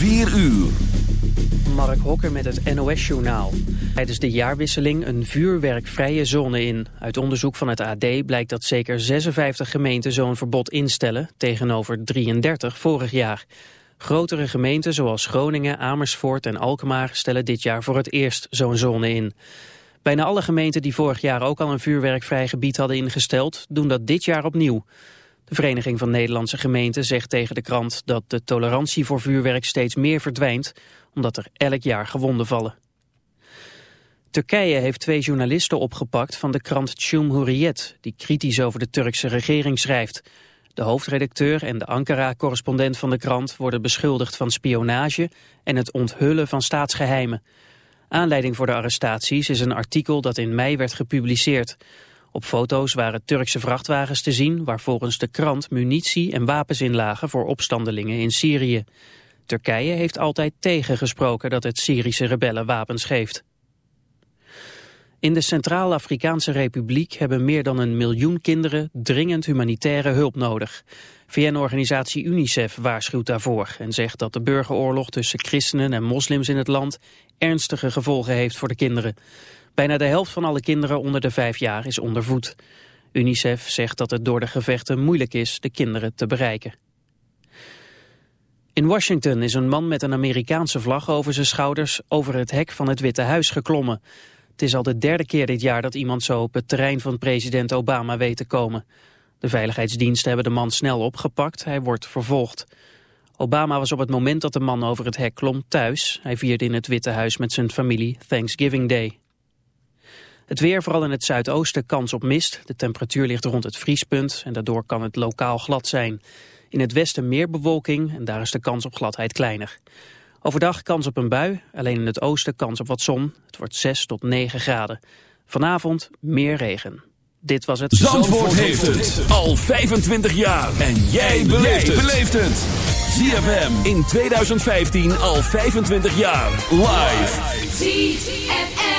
4 uur. Mark Hokker met het NOS-journaal. Tijdens de jaarwisseling een vuurwerkvrije zone in. Uit onderzoek van het AD blijkt dat zeker 56 gemeenten zo'n verbod instellen... tegenover 33 vorig jaar. Grotere gemeenten zoals Groningen, Amersfoort en Alkmaar... stellen dit jaar voor het eerst zo'n zone in. Bijna alle gemeenten die vorig jaar ook al een vuurwerkvrij gebied hadden ingesteld... doen dat dit jaar opnieuw. De Vereniging van Nederlandse Gemeenten zegt tegen de krant dat de tolerantie voor vuurwerk steeds meer verdwijnt, omdat er elk jaar gewonden vallen. Turkije heeft twee journalisten opgepakt van de krant Cumhuriyet, die kritisch over de Turkse regering schrijft. De hoofdredacteur en de Ankara-correspondent van de krant worden beschuldigd van spionage en het onthullen van staatsgeheimen. Aanleiding voor de arrestaties is een artikel dat in mei werd gepubliceerd. Op foto's waren Turkse vrachtwagens te zien waar volgens de krant munitie en wapens in lagen voor opstandelingen in Syrië. Turkije heeft altijd tegengesproken dat het Syrische rebellen wapens geeft. In de Centraal-Afrikaanse Republiek hebben meer dan een miljoen kinderen dringend humanitaire hulp nodig. VN-organisatie UNICEF waarschuwt daarvoor en zegt dat de burgeroorlog tussen christenen en moslims in het land ernstige gevolgen heeft voor de kinderen. Bijna de helft van alle kinderen onder de vijf jaar is ondervoed. UNICEF zegt dat het door de gevechten moeilijk is de kinderen te bereiken. In Washington is een man met een Amerikaanse vlag over zijn schouders over het hek van het Witte Huis geklommen. Het is al de derde keer dit jaar dat iemand zo op het terrein van president Obama weet te komen. De veiligheidsdiensten hebben de man snel opgepakt, hij wordt vervolgd. Obama was op het moment dat de man over het hek klom thuis. Hij vierde in het Witte Huis met zijn familie Thanksgiving Day. Het weer, vooral in het zuidoosten, kans op mist. De temperatuur ligt rond het vriespunt en daardoor kan het lokaal glad zijn. In het westen meer bewolking en daar is de kans op gladheid kleiner. Overdag kans op een bui, alleen in het oosten kans op wat zon. Het wordt 6 tot 9 graden. Vanavond meer regen. Dit was het... Zandvoort, heeft het al 25 jaar. En jij beleeft het. ZFM in 2015 al 25 jaar. Live.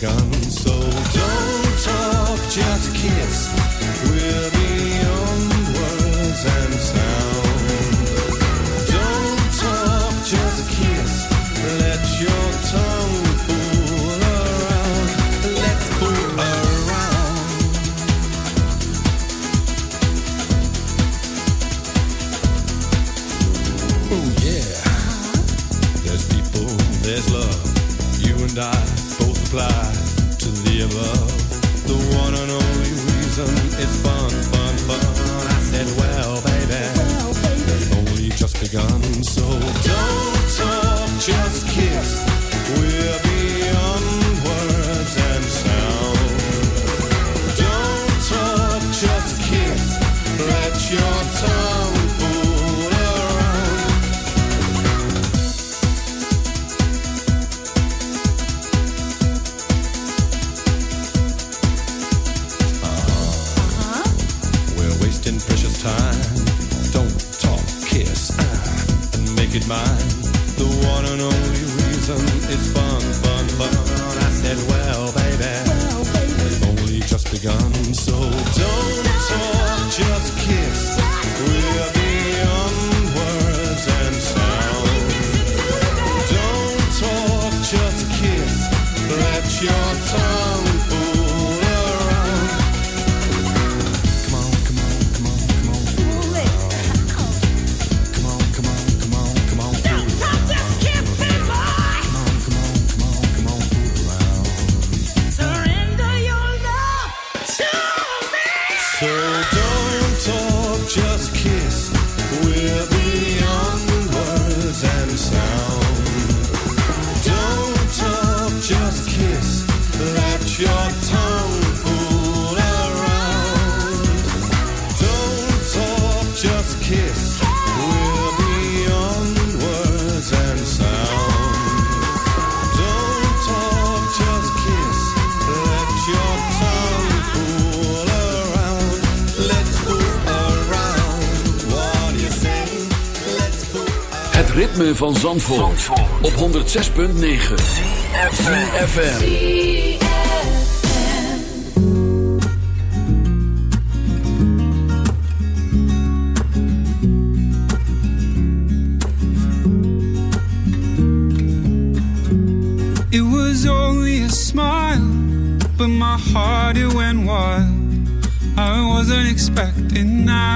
begun. Van Zandvoort, op 106.9 CFFM It was only a smile But my heart it went wild. I wasn't expecting that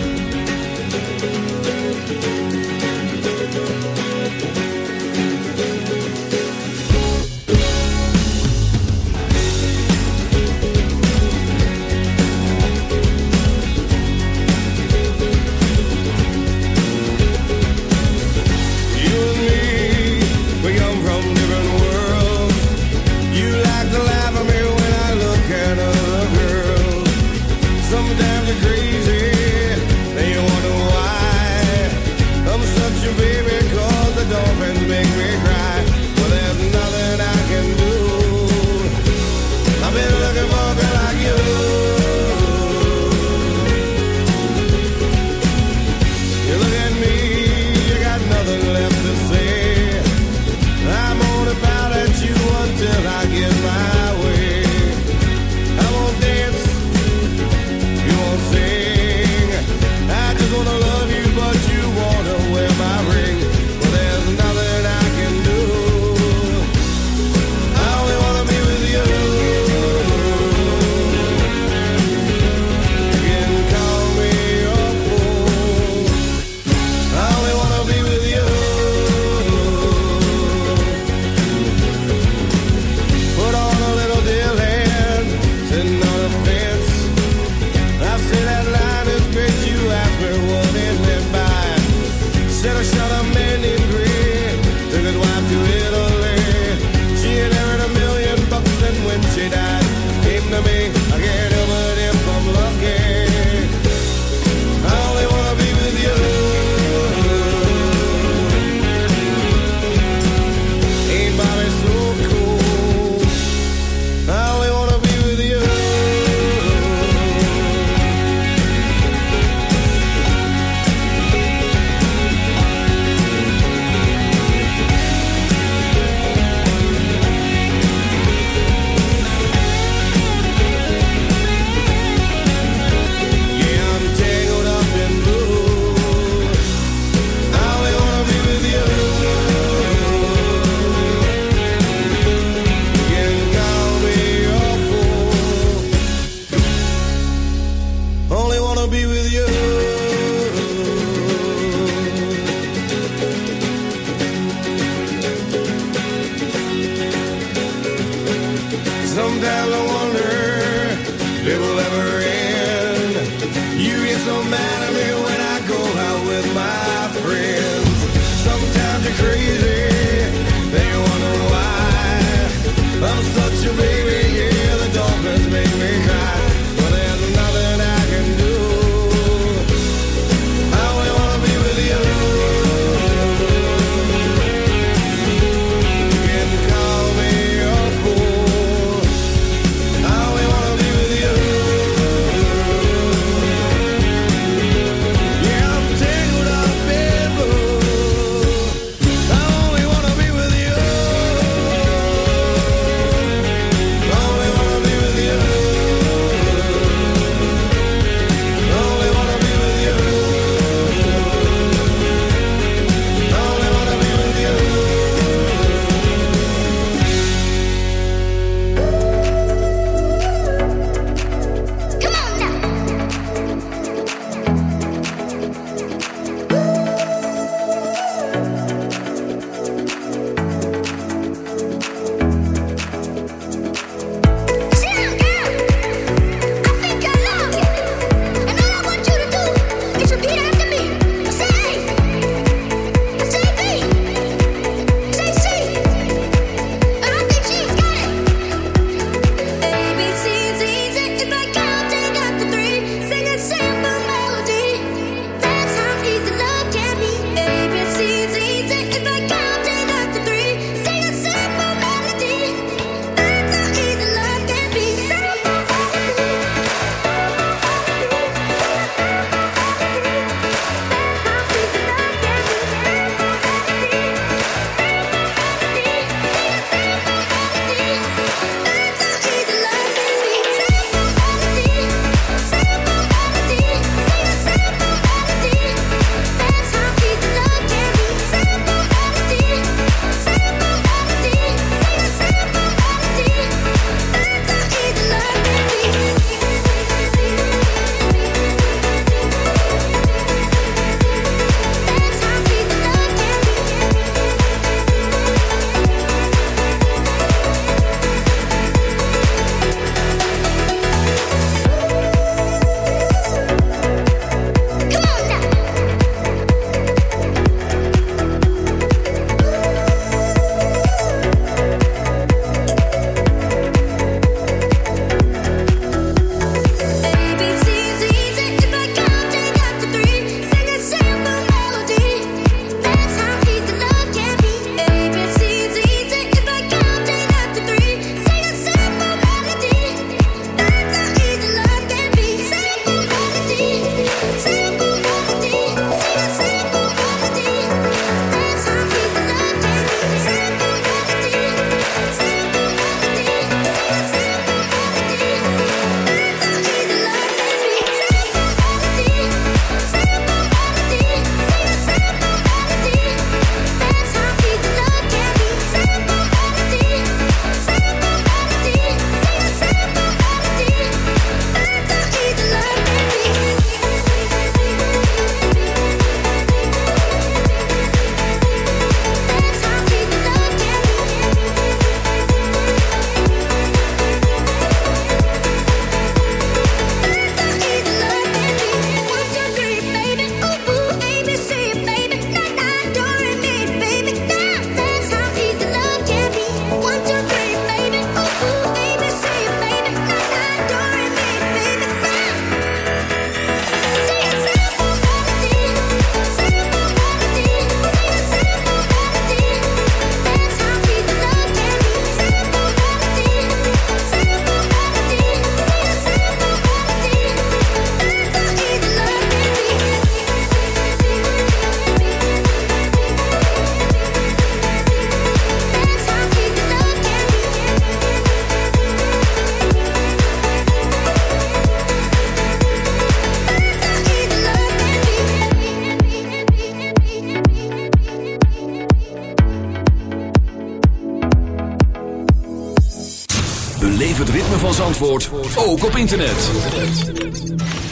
Ook op internet.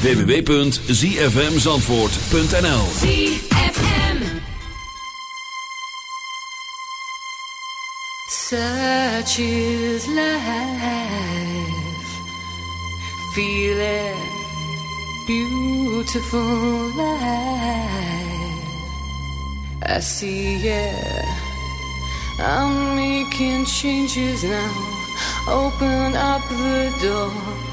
www.zfmzandvoort.nl ZFM Such is life. Feel Beautiful life. I see it. I'm making changes now. Open up the door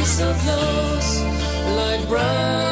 peace of those like brown.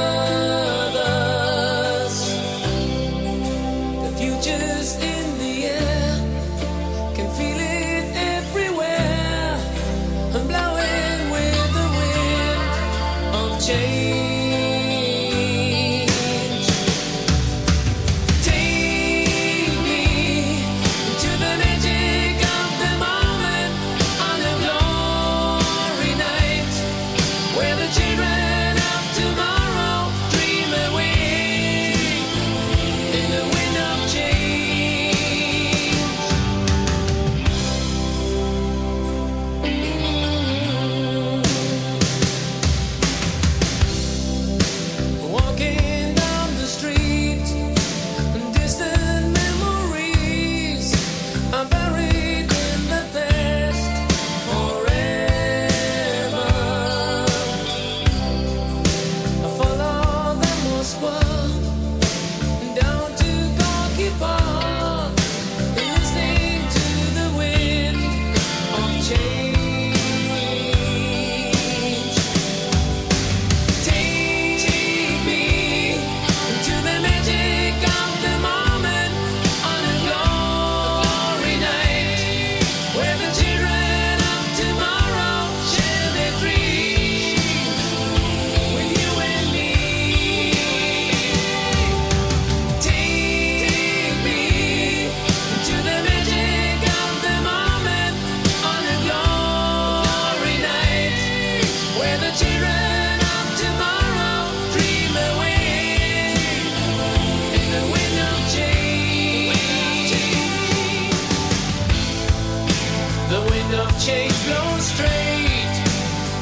shades blown straight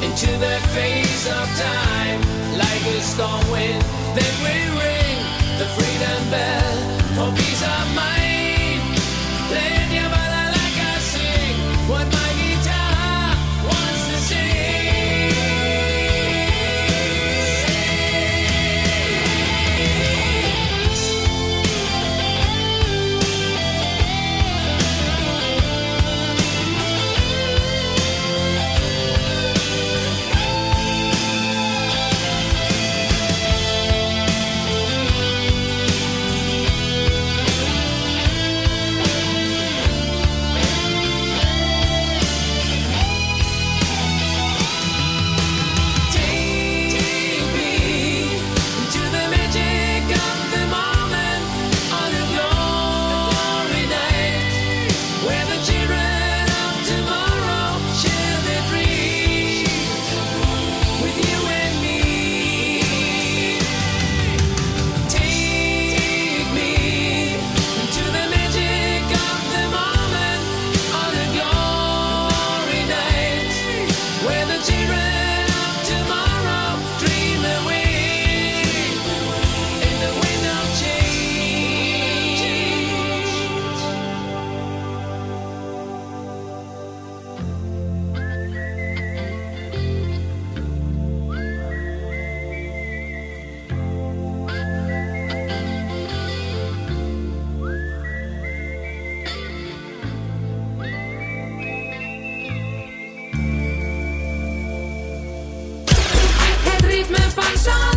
into the face of time like a storm wind that we raise. Nation.